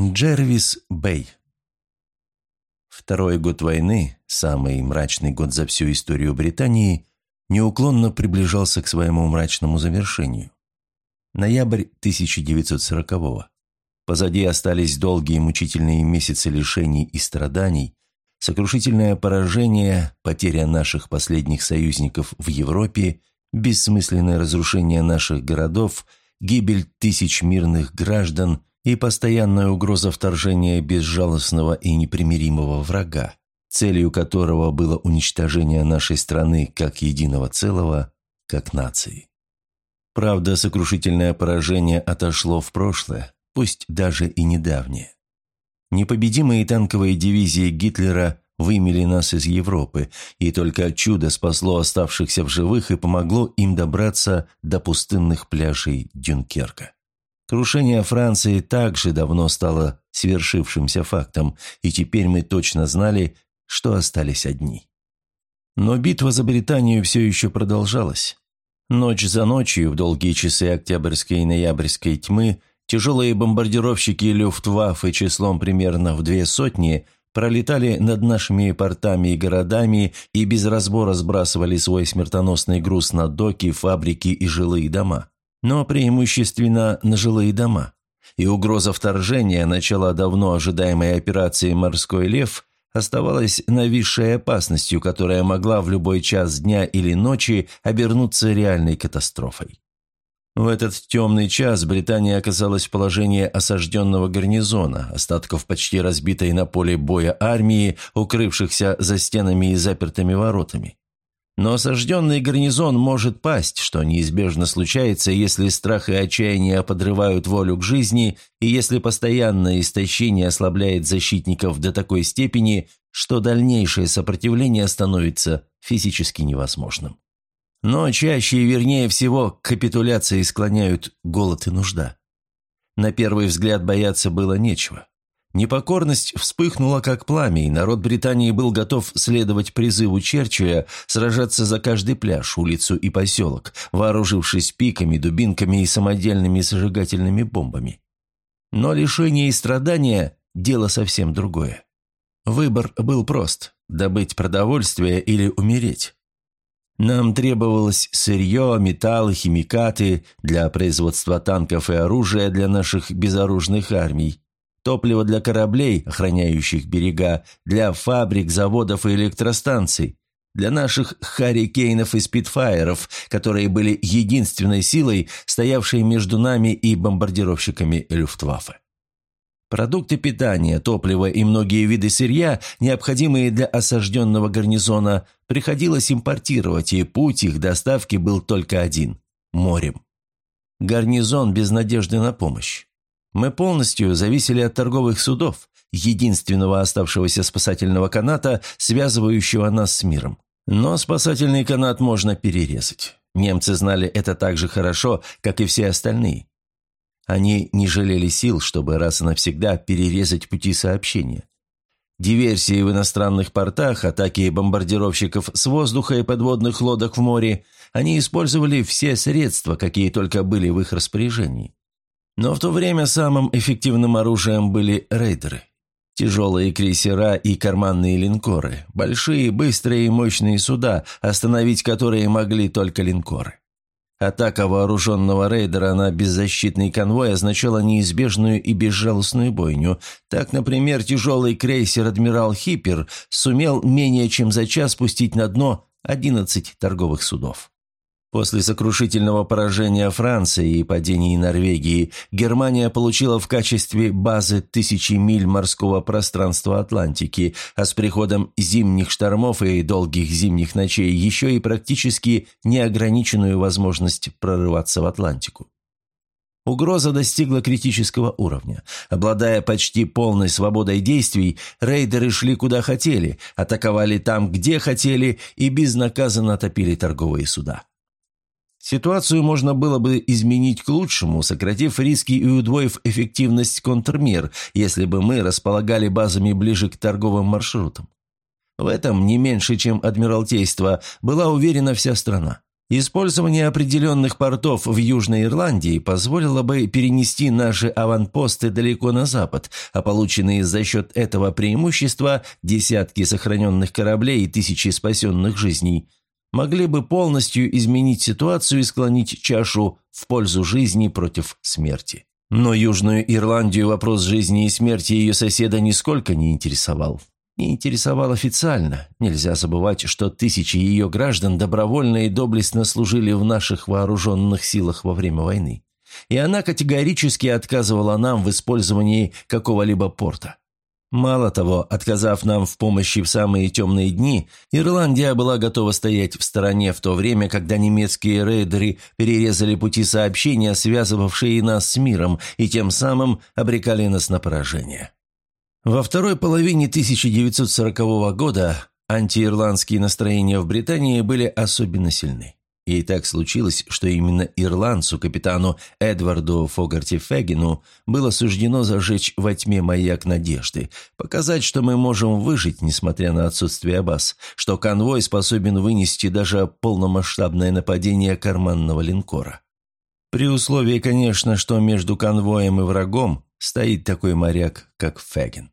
Джервис Бэй Второй год войны, самый мрачный год за всю историю Британии, неуклонно приближался к своему мрачному завершению. Ноябрь 1940-го. Позади остались долгие мучительные месяцы лишений и страданий, сокрушительное поражение, потеря наших последних союзников в Европе, бессмысленное разрушение наших городов, гибель тысяч мирных граждан и постоянная угроза вторжения безжалостного и непримиримого врага, целью которого было уничтожение нашей страны как единого целого, как нации. Правда, сокрушительное поражение отошло в прошлое, пусть даже и недавнее. Непобедимые танковые дивизии Гитлера вымели нас из Европы, и только чудо спасло оставшихся в живых и помогло им добраться до пустынных пляжей Дюнкерка. Крушение Франции также давно стало свершившимся фактом, и теперь мы точно знали, что остались одни. Но битва за Британию все еще продолжалась. Ночь за ночью, в долгие часы октябрьской и ноябрьской тьмы, тяжелые бомбардировщики Люфтваффе числом примерно в две сотни пролетали над нашими портами и городами и без разбора сбрасывали свой смертоносный груз на доки, фабрики и жилые дома но преимущественно на жилые дома. И угроза вторжения, начала давно ожидаемой операции «Морской лев» оставалась нависшей опасностью, которая могла в любой час дня или ночи обернуться реальной катастрофой. В этот темный час Британия оказалась в положении осажденного гарнизона, остатков почти разбитой на поле боя армии, укрывшихся за стенами и запертыми воротами. Но осажденный гарнизон может пасть, что неизбежно случается, если страх и отчаяние подрывают волю к жизни и если постоянное истощение ослабляет защитников до такой степени, что дальнейшее сопротивление становится физически невозможным. Но чаще и вернее всего к капитуляции склоняют голод и нужда. На первый взгляд бояться было нечего. Непокорность вспыхнула как пламя, и народ Британии был готов следовать призыву Черчилля сражаться за каждый пляж, улицу и поселок, вооружившись пиками, дубинками и самодельными зажигательными бомбами. Но лишение и страдания – дело совсем другое. Выбор был прост – добыть продовольствие или умереть. Нам требовалось сырье, металлы, химикаты для производства танков и оружия для наших безоружных армий, топливо для кораблей, охраняющих берега, для фабрик, заводов и электростанций, для наших «Харрикейнов» и «Спитфайеров», которые были единственной силой, стоявшей между нами и бомбардировщиками Люфтваффе. Продукты питания, топливо и многие виды сырья, необходимые для осажденного гарнизона, приходилось импортировать, и путь их доставки был только один – морем. Гарнизон без надежды на помощь. Мы полностью зависели от торговых судов, единственного оставшегося спасательного каната, связывающего нас с миром. Но спасательный канат можно перерезать. Немцы знали это так же хорошо, как и все остальные. Они не жалели сил, чтобы раз и навсегда перерезать пути сообщения. Диверсии в иностранных портах, атаки бомбардировщиков с воздуха и подводных лодок в море, они использовали все средства, какие только были в их распоряжении. Но в то время самым эффективным оружием были рейдеры. Тяжелые крейсера и карманные линкоры, большие, быстрые и мощные суда, остановить которые могли только линкоры. Атака вооруженного рейдера на беззащитный конвой означала неизбежную и безжалостную бойню. Так, например, тяжелый крейсер «Адмирал Хиппер» сумел менее чем за час спустить на дно 11 торговых судов. После сокрушительного поражения Франции и падения Норвегии Германия получила в качестве базы тысячи миль морского пространства Атлантики, а с приходом зимних штормов и долгих зимних ночей еще и практически неограниченную возможность прорываться в Атлантику. Угроза достигла критического уровня. Обладая почти полной свободой действий, рейдеры шли куда хотели, атаковали там, где хотели и безнаказанно топили торговые суда. Ситуацию можно было бы изменить к лучшему, сократив риски и удвоив эффективность контрмер, если бы мы располагали базами ближе к торговым маршрутам. В этом, не меньше, чем Адмиралтейство, была уверена вся страна. Использование определенных портов в Южной Ирландии позволило бы перенести наши аванпосты далеко на запад, а полученные за счет этого преимущества десятки сохраненных кораблей и тысячи спасенных жизней могли бы полностью изменить ситуацию и склонить чашу в пользу жизни против смерти. Но Южную Ирландию вопрос жизни и смерти ее соседа нисколько не интересовал не интересовал официально. Нельзя забывать, что тысячи ее граждан добровольно и доблестно служили в наших вооруженных силах во время войны. И она категорически отказывала нам в использовании какого-либо порта. Мало того, отказав нам в помощи в самые темные дни, Ирландия была готова стоять в стороне в то время, когда немецкие рейдеры перерезали пути сообщения, связывавшие нас с миром, и тем самым обрекали нас на поражение. Во второй половине 1940 года антиирландские настроения в Британии были особенно сильны. И так случилось, что именно ирландцу, капитану Эдварду Фогарти Фегину, было суждено зажечь во тьме маяк надежды, показать, что мы можем выжить, несмотря на отсутствие баз, что конвой способен вынести даже полномасштабное нападение карманного линкора. При условии, конечно, что между конвоем и врагом стоит такой моряк, как Фегин.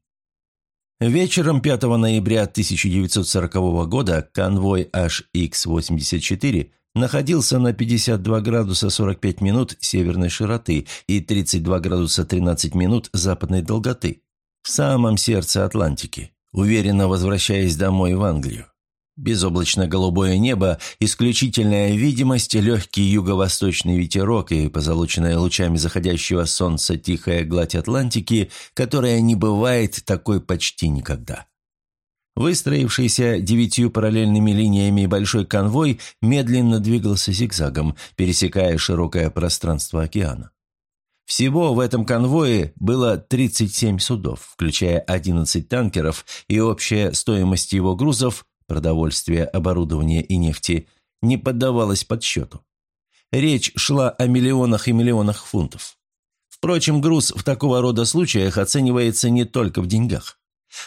Вечером 5 ноября 1940 года конвой HX-84 находился на 52 градуса 45 минут северной широты и 32 градуса 13 минут западной долготы, в самом сердце Атлантики, уверенно возвращаясь домой в Англию. Безоблачно-голубое небо, исключительная видимость, легкий юго-восточный ветерок и позолоченная лучами заходящего солнца тихая гладь Атлантики, которая не бывает такой почти никогда. Выстроившийся девятью параллельными линиями большой конвой медленно двигался зигзагом, пересекая широкое пространство океана. Всего в этом конвое было 37 судов, включая 11 танкеров, и общая стоимость его грузов продовольствия, оборудования и нефти, не поддавалась подсчету. Речь шла о миллионах и миллионах фунтов. Впрочем, груз в такого рода случаях оценивается не только в деньгах.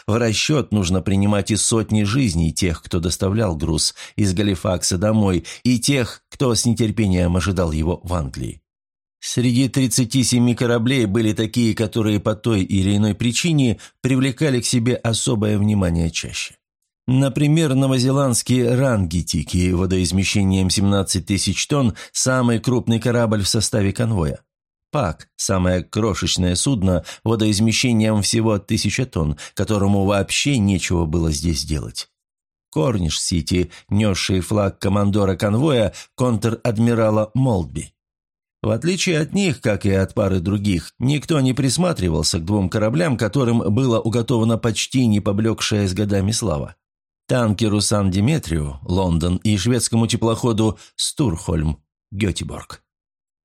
В расчет нужно принимать и сотни жизней тех, кто доставлял груз из Галифакса домой, и тех, кто с нетерпением ожидал его в Англии. Среди 37 кораблей были такие, которые по той или иной причине привлекали к себе особое внимание чаще. Например, новозеландские Рангитики водоизмещением 17 тысяч тонн – самый крупный корабль в составе конвоя. Пак – самое крошечное судно водоизмещением всего 1000 тонн, которому вообще нечего было здесь делать. Корниш-Сити, несший флаг командора конвоя, контр-адмирала Молдби. В отличие от них, как и от пары других, никто не присматривался к двум кораблям, которым было уготовано почти не поблекшая с годами слава танкеру Сан-Диметрию, Лондон и шведскому теплоходу Стурхольм, Гетеборг.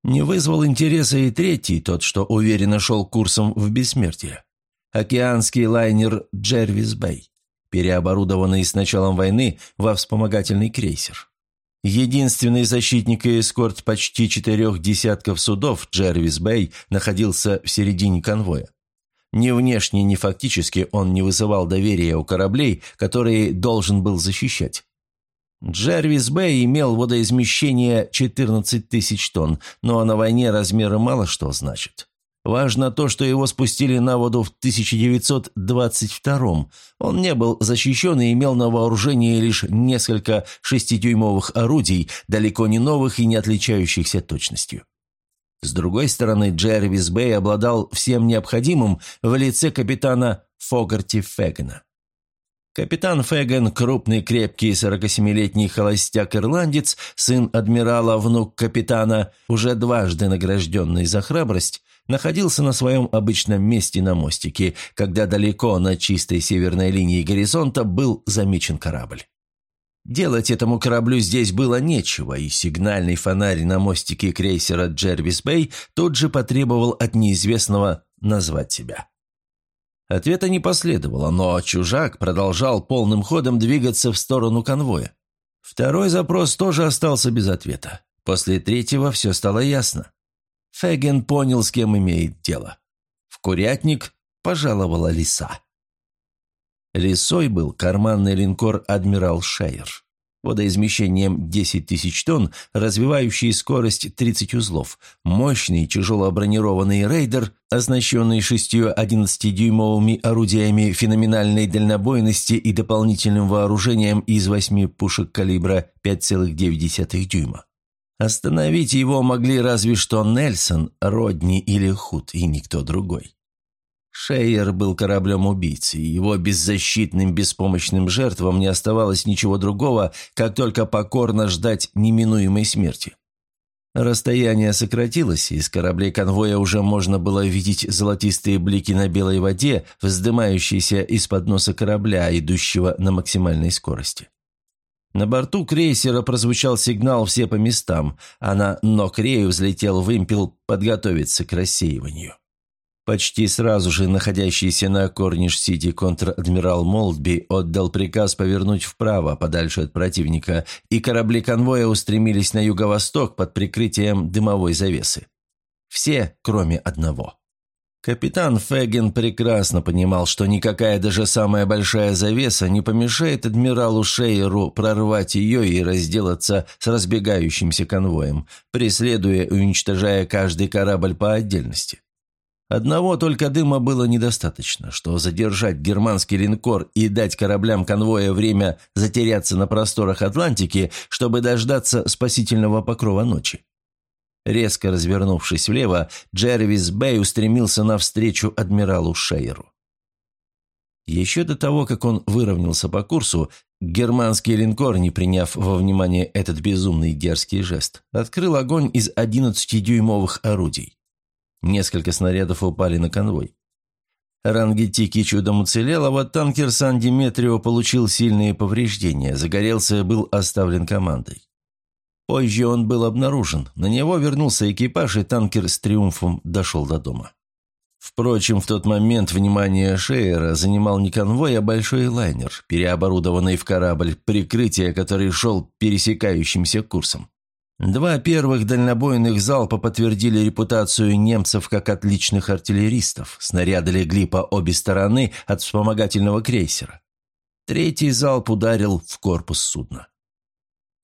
Не вызвал интереса и третий, тот, что уверенно шел курсом в бессмертие. Океанский лайнер «Джервис Бэй», переоборудованный с началом войны во вспомогательный крейсер. Единственный защитник и эскорт почти четырех десятков судов Джервис Бэй находился в середине конвоя. Ни внешне, ни фактически он не вызывал доверия у кораблей, которые должен был защищать. Джервис Бэй имел водоизмещение 14 тысяч тонн, но на войне размеры мало что значат. Важно то, что его спустили на воду в 1922 Он не был защищен и имел на вооружении лишь несколько шестидюймовых орудий, далеко не новых и не отличающихся точностью. С другой стороны, Джервис Бэй обладал всем необходимым в лице капитана Фогарти Фегена. Капитан Феген, крупный, крепкий, 47-летний холостяк-ирландец, сын адмирала, внук капитана, уже дважды награжденный за храбрость, находился на своем обычном месте на мостике, когда далеко на чистой северной линии горизонта был замечен корабль. Делать этому кораблю здесь было нечего, и сигнальный фонарь на мостике крейсера «Джервис Бэй» тут же потребовал от неизвестного назвать себя. Ответа не последовало, но чужак продолжал полным ходом двигаться в сторону конвоя. Второй запрос тоже остался без ответа. После третьего все стало ясно. Феген понял, с кем имеет дело. В курятник пожаловала лиса. Лисой был карманный линкор «Адмирал Шейер». Водоизмещением 10 тысяч тонн, развивающий скорость 30 узлов, мощный тяжело бронированный рейдер, оснащенный шестью 11-дюймовыми орудиями феноменальной дальнобойности и дополнительным вооружением из восьми пушек калибра 5,9 дюйма. Остановить его могли разве что Нельсон, Родни или Худ, и никто другой. Шейер был кораблем-убийцей, его беззащитным, беспомощным жертвам не оставалось ничего другого, как только покорно ждать неминуемой смерти. Расстояние сократилось, и с кораблей конвоя уже можно было видеть золотистые блики на белой воде, вздымающиеся из-под носа корабля, идущего на максимальной скорости. На борту крейсера прозвучал сигнал «все по местам», а на нок-рею взлетел вымпел подготовиться к рассеиванию. Почти сразу же находящийся на Корниш-Сити контр-адмирал Молдби отдал приказ повернуть вправо, подальше от противника, и корабли конвоя устремились на юго-восток под прикрытием дымовой завесы. Все, кроме одного. Капитан Феген прекрасно понимал, что никакая даже самая большая завеса не помешает адмиралу Шейеру прорвать ее и разделаться с разбегающимся конвоем, преследуя и уничтожая каждый корабль по отдельности. Одного только дыма было недостаточно, что задержать германский линкор и дать кораблям конвоя время затеряться на просторах Атлантики, чтобы дождаться спасительного покрова ночи. Резко развернувшись влево, Джервис Бэй устремился навстречу адмиралу Шейеру. Еще до того, как он выровнялся по курсу, германский линкор, не приняв во внимание этот безумный дерзкий жест, открыл огонь из 11-дюймовых орудий. Несколько снарядов упали на конвой. Рангетики чудом уцелел, а вот танкер Сан-Диметрио получил сильные повреждения, загорелся и был оставлен командой. Позже он был обнаружен, на него вернулся экипаж, и танкер с триумфом дошел до дома. Впрочем, в тот момент внимание Шейера занимал не конвой, а большой лайнер, переоборудованный в корабль, прикрытие который шел пересекающимся курсом. Два первых дальнобойных залпа подтвердили репутацию немцев как отличных артиллеристов. Снаряды легли по обе стороны от вспомогательного крейсера. Третий залп ударил в корпус судна.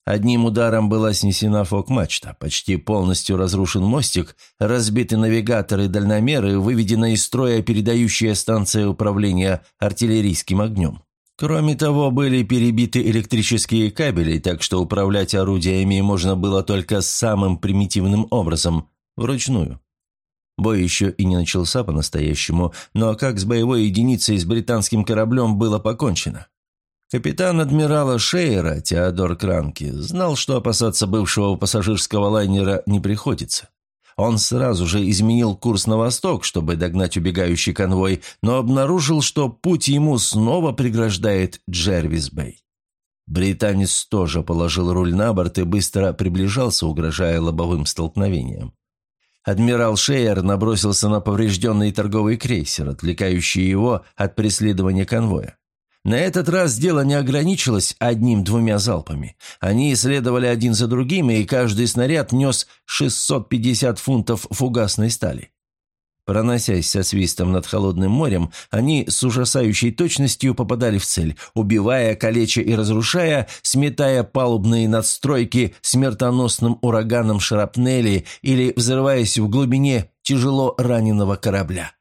Одним ударом была снесена фок-мачта, почти полностью разрушен мостик, разбиты навигаторы и дальномеры, выведена из строя передающая станция управления артиллерийским огнем. Кроме того, были перебиты электрические кабели, так что управлять орудиями можно было только самым примитивным образом – вручную. Бой еще и не начался по-настоящему, но как с боевой единицей с британским кораблем было покончено. Капитан адмирала Шейера, Теодор Кранки, знал, что опасаться бывшего пассажирского лайнера не приходится. Он сразу же изменил курс на восток, чтобы догнать убегающий конвой, но обнаружил, что путь ему снова преграждает Джервис-Бэй. Британец тоже положил руль на борт и быстро приближался, угрожая лобовым столкновением. Адмирал Шейер набросился на поврежденный торговый крейсер, отвлекающий его от преследования конвоя. На этот раз дело не ограничилось одним-двумя залпами. Они исследовали один за другим, и каждый снаряд нес 650 фунтов фугасной стали. Проносясь со свистом над холодным морем, они с ужасающей точностью попадали в цель, убивая, калеча и разрушая, сметая палубные надстройки смертоносным ураганом шрапнели или взрываясь в глубине тяжело раненого корабля.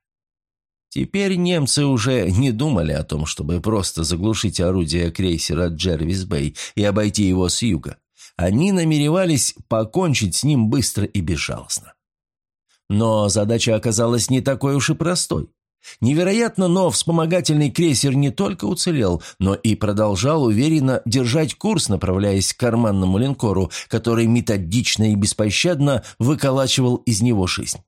Теперь немцы уже не думали о том, чтобы просто заглушить орудие крейсера «Джервис Бэй» и обойти его с юга. Они намеревались покончить с ним быстро и безжалостно. Но задача оказалась не такой уж и простой. Невероятно, но вспомогательный крейсер не только уцелел, но и продолжал уверенно держать курс, направляясь к карманному линкору, который методично и беспощадно выколачивал из него жизнь.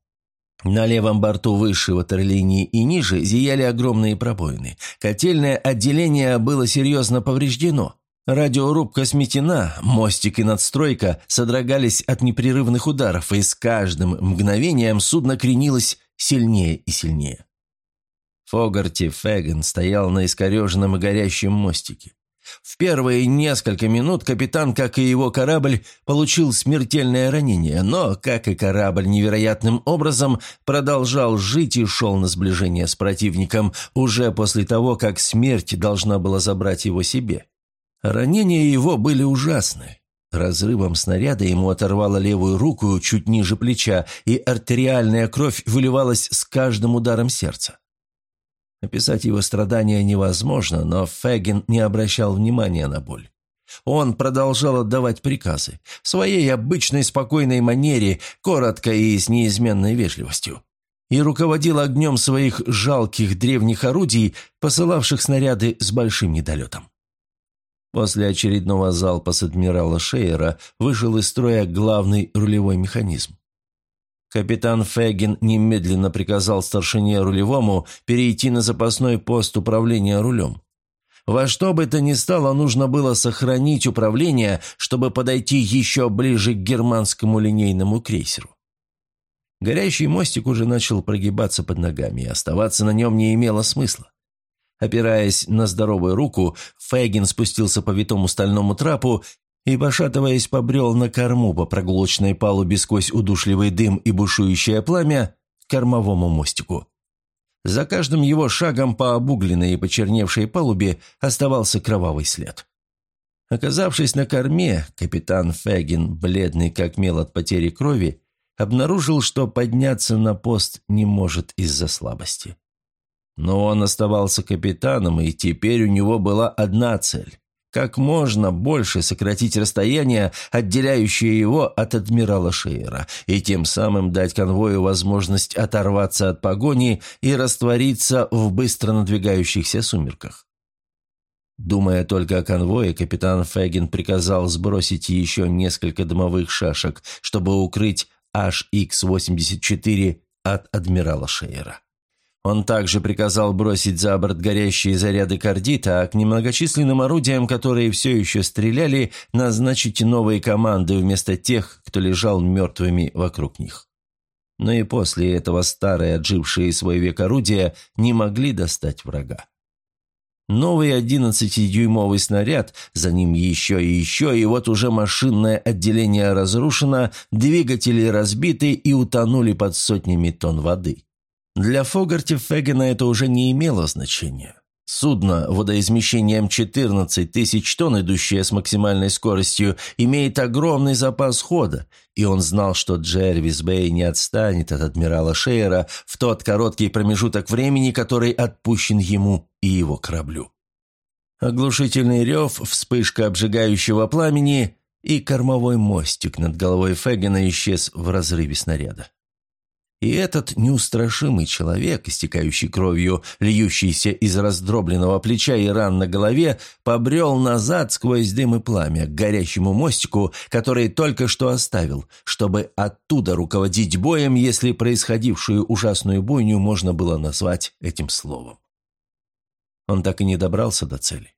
На левом борту выше ватерлинии и ниже зияли огромные пробоины. Котельное отделение было серьезно повреждено. Радиорубка сметена, мостик и надстройка содрогались от непрерывных ударов, и с каждым мгновением судно кренилось сильнее и сильнее. Фогарти Феген стоял на искореженном и горящем мостике. В первые несколько минут капитан, как и его корабль, получил смертельное ранение, но, как и корабль, невероятным образом продолжал жить и шел на сближение с противником уже после того, как смерть должна была забрать его себе. Ранения его были ужасны. Разрывом снаряда ему оторвало левую руку чуть ниже плеча, и артериальная кровь выливалась с каждым ударом сердца. Описать его страдания невозможно, но Фегин не обращал внимания на боль. Он продолжал отдавать приказы, в своей обычной спокойной манере, коротко и с неизменной вежливостью, и руководил огнем своих жалких древних орудий, посылавших снаряды с большим недолетом. После очередного залпа с адмирала Шейера вышел из строя главный рулевой механизм. Капитан Фегин немедленно приказал старшине рулевому перейти на запасной пост управления рулем. Во что бы то ни стало, нужно было сохранить управление, чтобы подойти еще ближе к германскому линейному крейсеру. Горящий мостик уже начал прогибаться под ногами, и оставаться на нем не имело смысла. Опираясь на здоровую руку, Фегин спустился по витому стальному трапу и, пошатываясь, побрел на корму по проглочной палубе сквозь удушливый дым и бушующее пламя к кормовому мостику. За каждым его шагом по обугленной и почерневшей палубе оставался кровавый след. Оказавшись на корме, капитан Фегин, бледный как мел от потери крови, обнаружил, что подняться на пост не может из-за слабости. Но он оставался капитаном, и теперь у него была одна цель как можно больше сократить расстояние, отделяющее его от адмирала Шейера, и тем самым дать конвою возможность оторваться от погони и раствориться в быстро надвигающихся сумерках. Думая только о конвое, капитан Фегин приказал сбросить еще несколько дымовых шашек, чтобы укрыть HX-84 от адмирала Шейера. Он также приказал бросить за борт горящие заряды кардита, а к немногочисленным орудиям, которые все еще стреляли, назначить новые команды вместо тех, кто лежал мертвыми вокруг них. Но и после этого старые, отжившие свой век орудия, не могли достать врага. Новый 11-дюймовый снаряд, за ним еще и еще, и вот уже машинное отделение разрушено, двигатели разбиты и утонули под сотнями тонн воды. Для Фогарти Фегена это уже не имело значения. Судно водоизмещением 14 тысяч тонн, идущее с максимальной скоростью, имеет огромный запас хода, и он знал, что Джервис Бэй не отстанет от адмирала Шейера в тот короткий промежуток времени, который отпущен ему и его кораблю. Оглушительный рев, вспышка обжигающего пламени и кормовой мостик над головой Фегена исчез в разрыве снаряда. И этот неустрашимый человек, истекающий кровью, льющийся из раздробленного плеча и ран на голове, побрел назад сквозь дым и пламя к горящему мостику, который только что оставил, чтобы оттуда руководить боем, если происходившую ужасную бойню можно было назвать этим словом. Он так и не добрался до цели.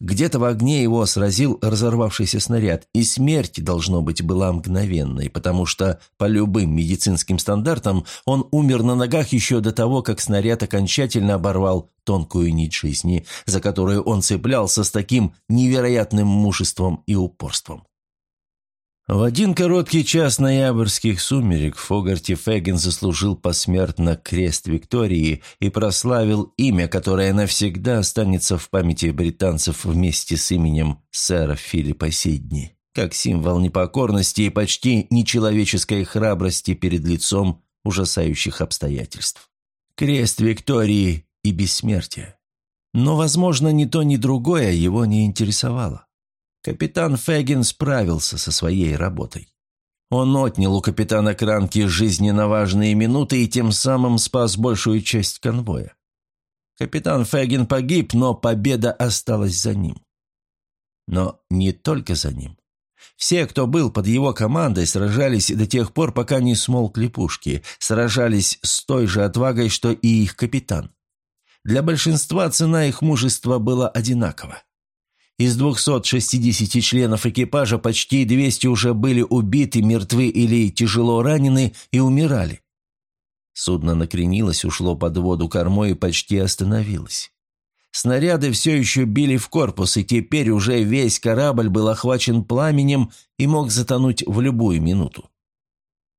Где-то в огне его сразил разорвавшийся снаряд, и смерть, должно быть, была мгновенной, потому что, по любым медицинским стандартам, он умер на ногах еще до того, как снаряд окончательно оборвал тонкую нить жизни, за которую он цеплялся с таким невероятным мужеством и упорством. В один короткий час ноябрьских сумерек Фогарти Фегин заслужил посмертно крест Виктории и прославил имя, которое навсегда останется в памяти британцев вместе с именем сэра Филиппа Сидни, как символ непокорности и почти нечеловеческой храбрости перед лицом ужасающих обстоятельств. Крест Виктории и бессмертие. Но, возможно, ни то, ни другое его не интересовало. Капитан Фегин справился со своей работой. Он отнял у капитана Кранки жизненно важные минуты и тем самым спас большую часть конвоя. Капитан Фегин погиб, но победа осталась за ним. Но не только за ним. Все, кто был под его командой, сражались до тех пор, пока не смолкли пушки, сражались с той же отвагой, что и их капитан. Для большинства цена их мужества была одинакова. Из 260 членов экипажа почти 200 уже были убиты, мертвы или тяжело ранены и умирали. Судно накренилось, ушло под воду кормой и почти остановилось. Снаряды все еще били в корпус, и теперь уже весь корабль был охвачен пламенем и мог затонуть в любую минуту.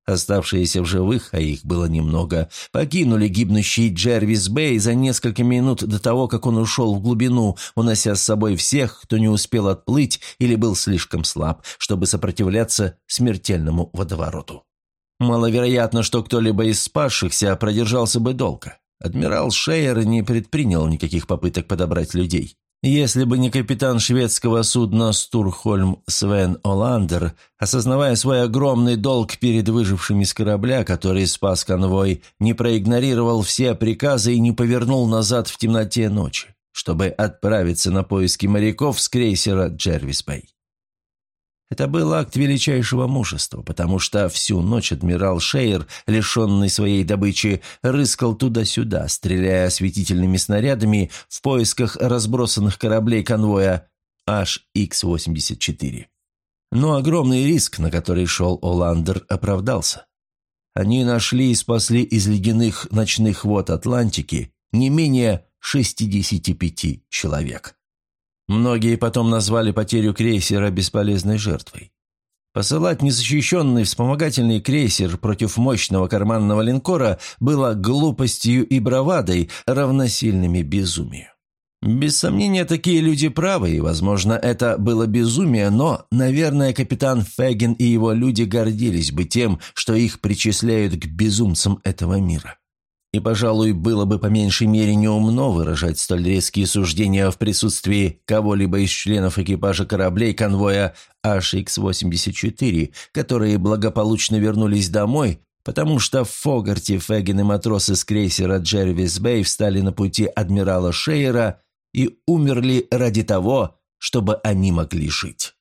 Оставшиеся в живых, а их было немного, покинули гибнущий Джервис Бэй за несколько минут до того, как он ушел в глубину, унося с собой всех, кто не успел отплыть или был слишком слаб, чтобы сопротивляться смертельному водовороту. Маловероятно, что кто-либо из спасшихся продержался бы долго. Адмирал Шейер не предпринял никаких попыток подобрать людей. Если бы не капитан шведского судна «Стурхольм» Свен Оландер, осознавая свой огромный долг перед выжившими с корабля, который спас конвой, не проигнорировал все приказы и не повернул назад в темноте ночи, чтобы отправиться на поиски моряков с крейсера «Джервис Бэй». Это был акт величайшего мужества, потому что всю ночь адмирал Шейер, лишенный своей добычи, рыскал туда-сюда, стреляя осветительными снарядами в поисках разбросанных кораблей конвоя HX-84. Но огромный риск, на который шел Оландер, оправдался. Они нашли и спасли из ледяных ночных вод Атлантики не менее 65 человек. Многие потом назвали потерю крейсера бесполезной жертвой. Посылать незащищенный вспомогательный крейсер против мощного карманного линкора было глупостью и бравадой, равносильными безумию. Без сомнения, такие люди правы, и, возможно, это было безумие, но, наверное, капитан Фегин и его люди гордились бы тем, что их причисляют к безумцам этого мира. И, пожалуй, было бы по меньшей мере неумно выражать столь резкие суждения в присутствии кого-либо из членов экипажа кораблей конвоя HX-84, которые благополучно вернулись домой, потому что в Фогарте Фегин и матросы с крейсера Джервис Бэй встали на пути адмирала Шейера и умерли ради того, чтобы они могли жить.